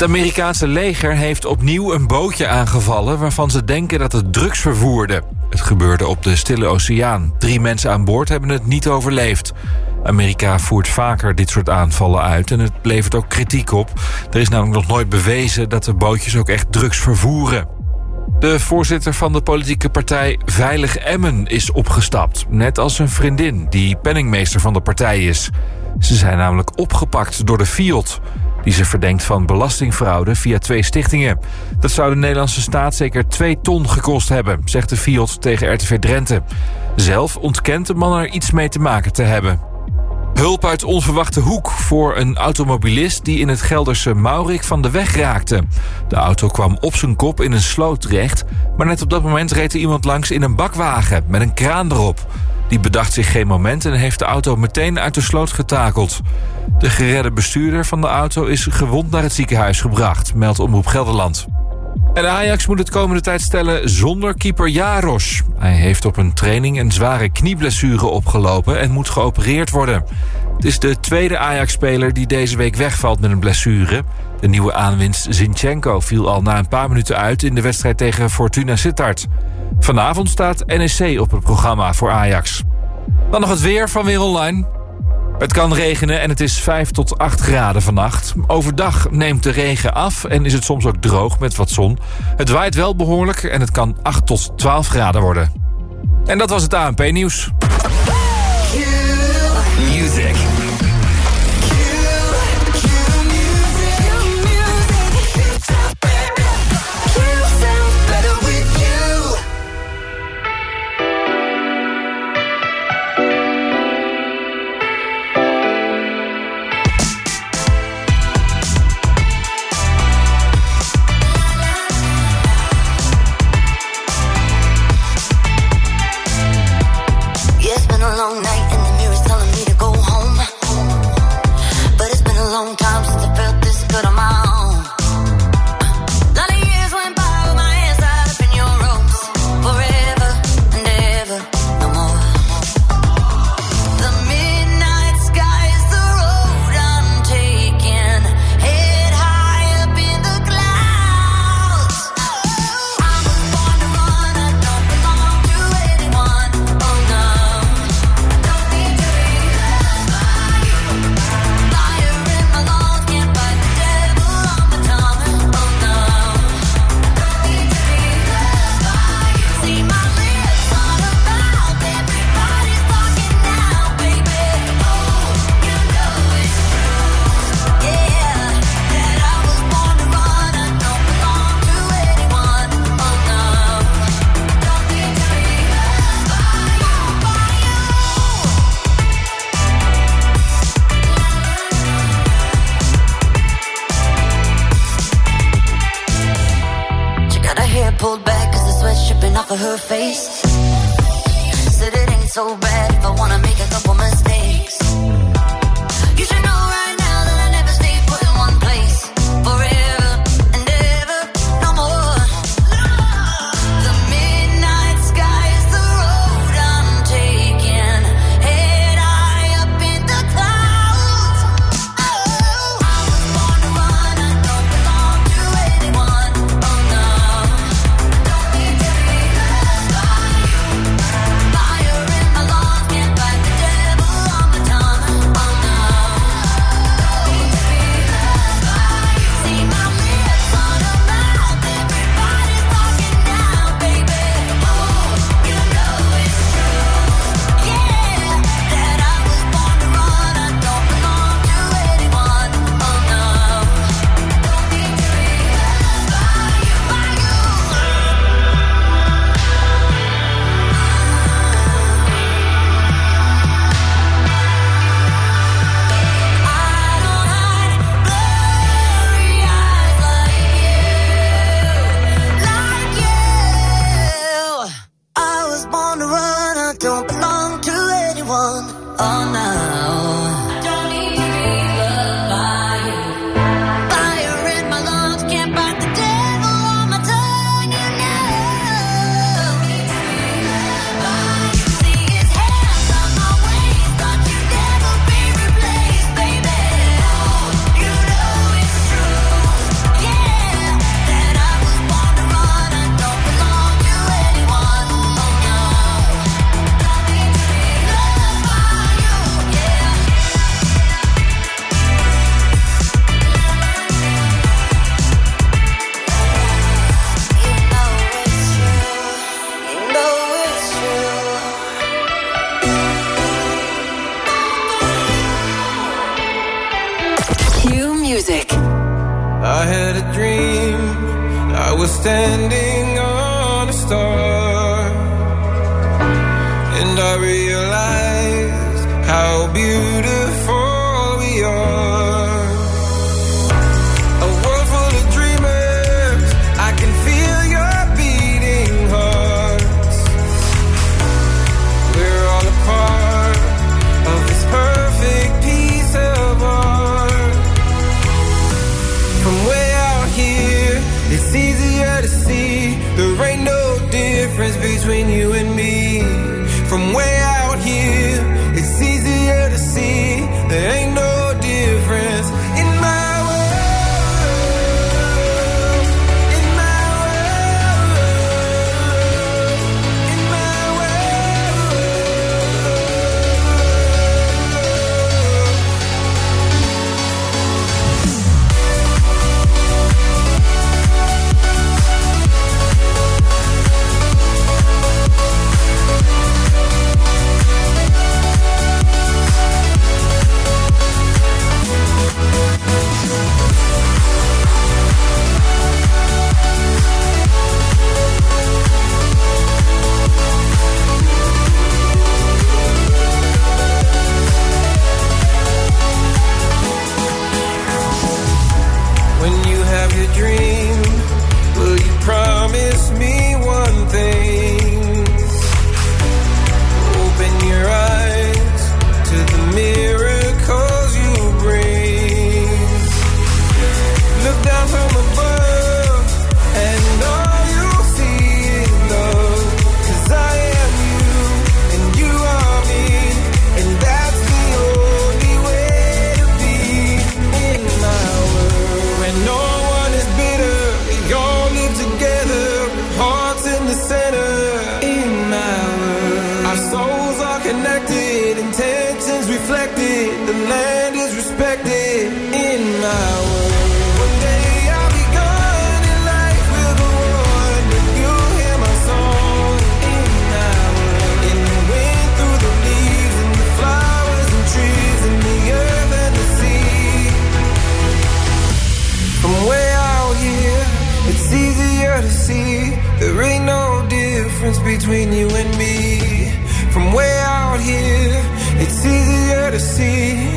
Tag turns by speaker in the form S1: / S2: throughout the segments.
S1: Het Amerikaanse leger heeft opnieuw een bootje aangevallen... waarvan ze denken dat het drugs vervoerde. Het gebeurde op de Stille Oceaan. Drie mensen aan boord hebben het niet overleefd. Amerika voert vaker dit soort aanvallen uit en het levert ook kritiek op. Er is namelijk nog nooit bewezen dat de bootjes ook echt drugs vervoeren. De voorzitter van de politieke partij Veilig Emmen is opgestapt. Net als zijn vriendin, die penningmeester van de partij is. Ze zijn namelijk opgepakt door de FIOD die ze verdenkt van belastingfraude via twee stichtingen. Dat zou de Nederlandse staat zeker twee ton gekost hebben, zegt de Fiat tegen RTV Drenthe. Zelf ontkent de man er iets mee te maken te hebben. Hulp uit onverwachte hoek voor een automobilist die in het Gelderse Maurik van de weg raakte. De auto kwam op zijn kop in een sloot terecht, maar net op dat moment reed er iemand langs in een bakwagen met een kraan erop. Die bedacht zich geen moment en heeft de auto meteen uit de sloot getakeld. De geredde bestuurder van de auto is gewond naar het ziekenhuis gebracht, meldt Omroep Gelderland. En Ajax moet het komende tijd stellen zonder keeper Jaros. Hij heeft op een training een zware knieblessure opgelopen en moet geopereerd worden. Het is de tweede Ajax-speler die deze week wegvalt met een blessure. De nieuwe aanwinst Zinchenko viel al na een paar minuten uit in de wedstrijd tegen Fortuna Sittard. Vanavond staat NEC op het programma voor Ajax. Dan nog het weer van Weer Online. Het kan regenen en het is 5 tot 8 graden vannacht. Overdag neemt de regen af en is het soms ook droog met wat zon. Het waait wel behoorlijk en het kan 8 tot 12 graden worden. En dat was het ANP-nieuws.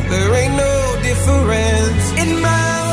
S2: There ain't no difference in
S3: my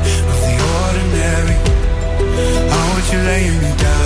S2: you
S4: laying me down.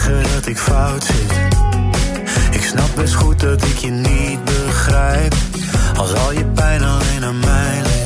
S4: zeggen dat ik fout zit. Ik snap best goed dat ik je niet begrijp. Als al je pijn alleen aan mij ligt.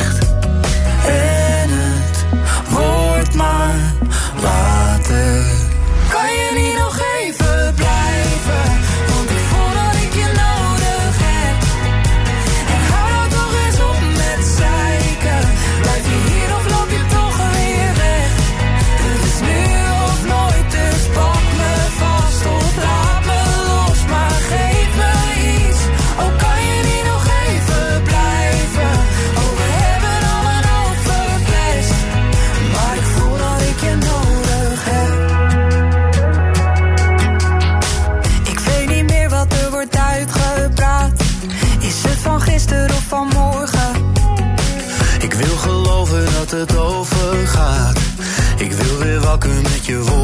S5: met je
S4: woorden.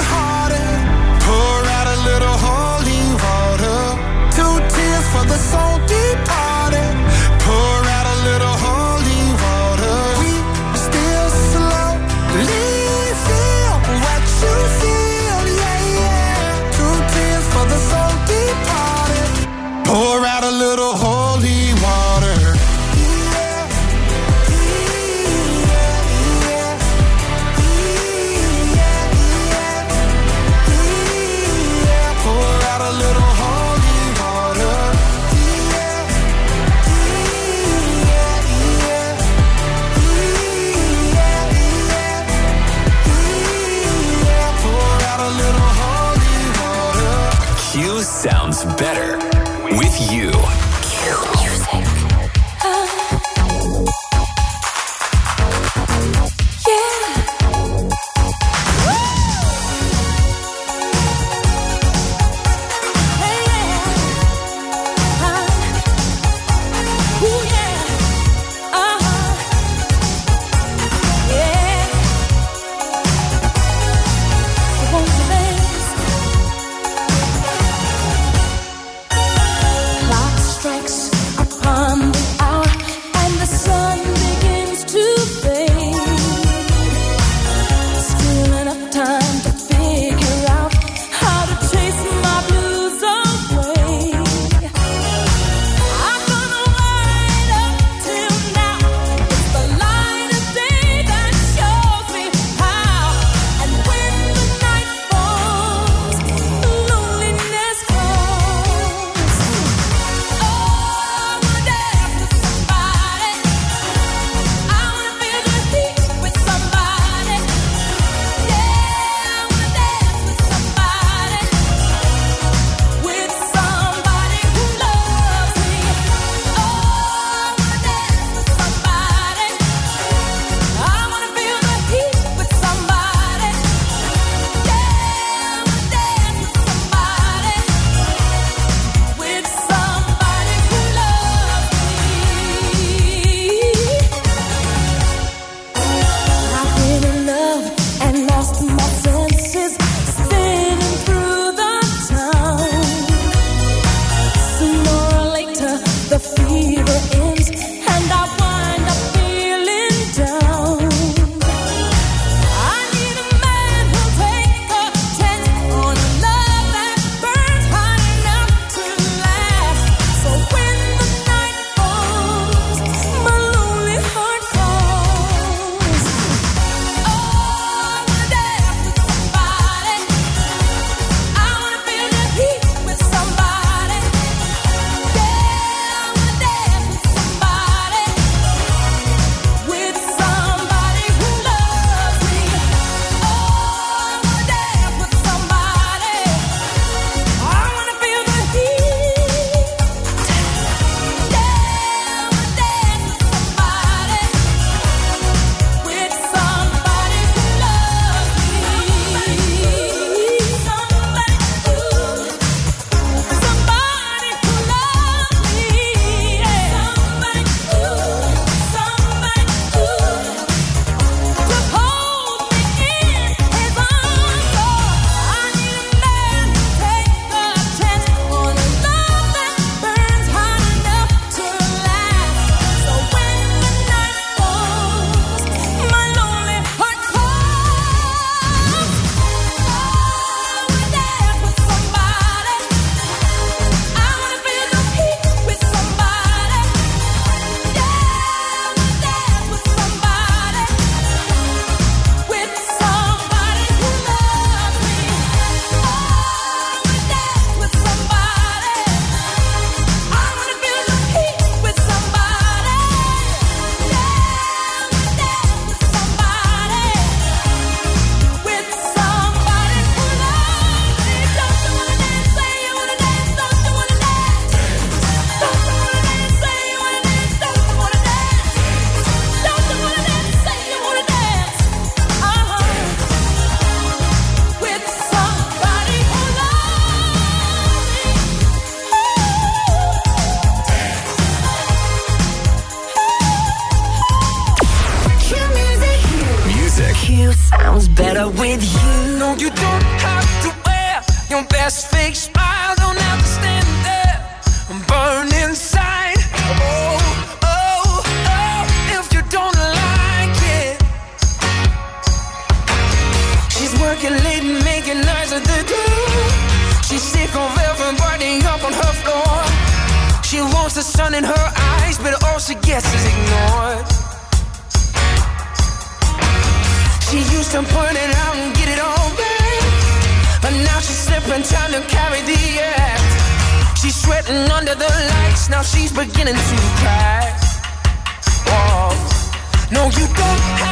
S6: you
S3: don't
S5: have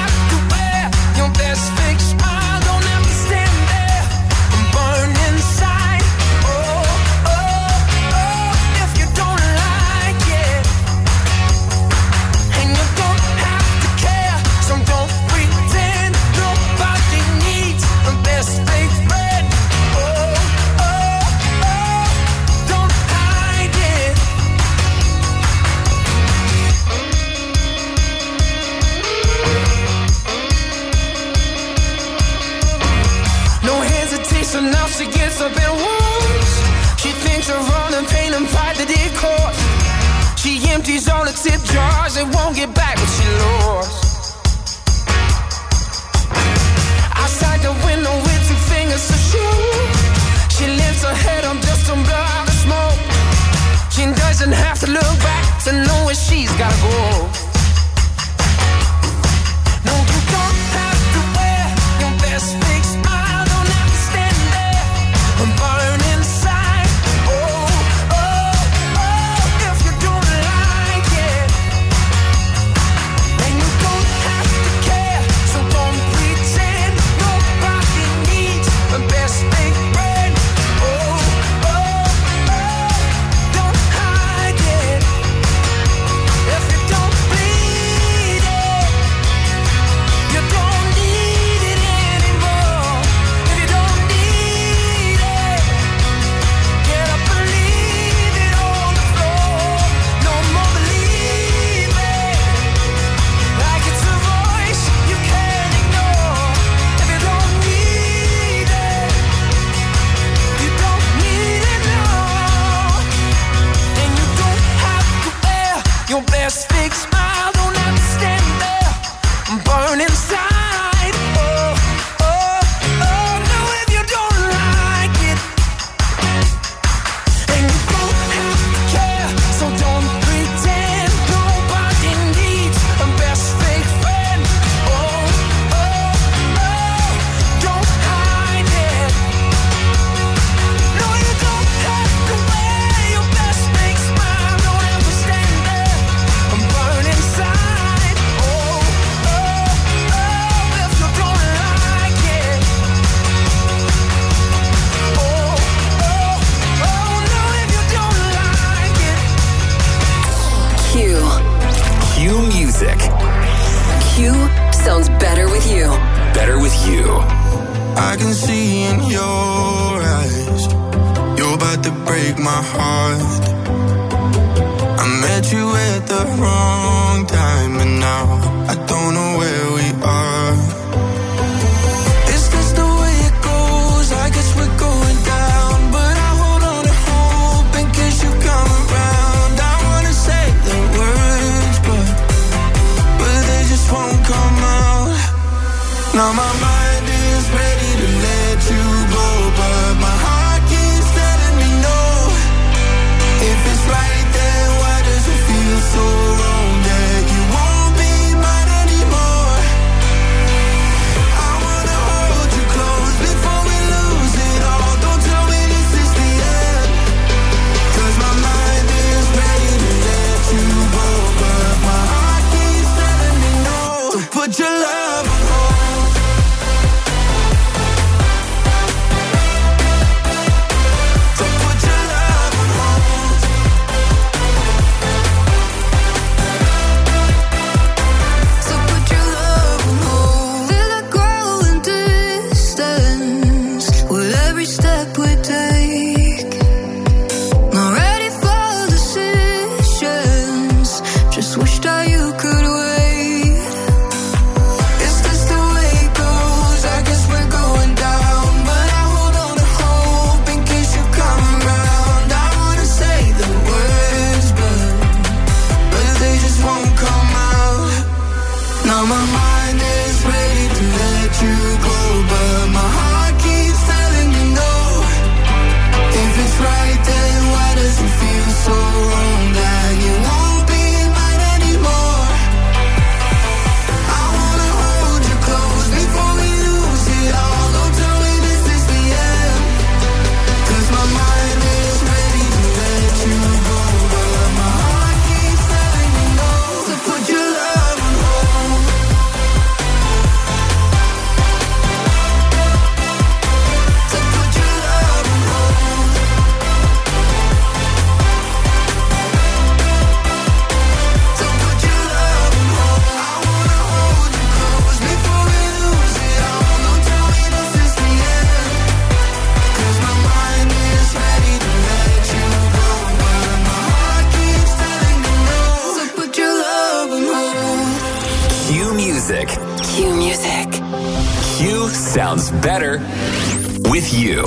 S5: you.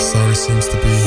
S7: Sorry seems to be